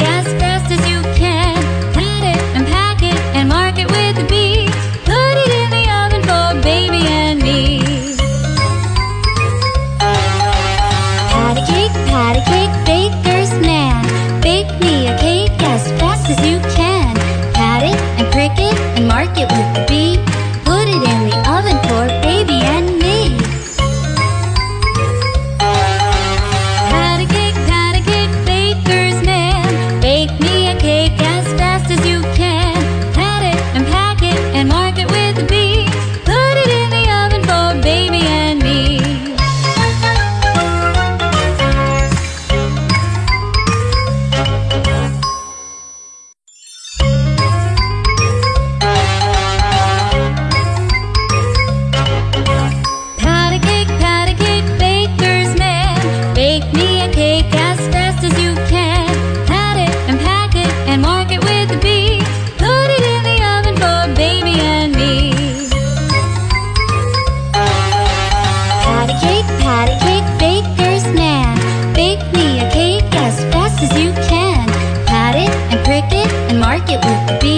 as fast as you can. It and it and mark it with the cake, cake, baker's man. Bake me a cake as fast as you can. Pat it and prick it and mark it with bee. and mark it with B.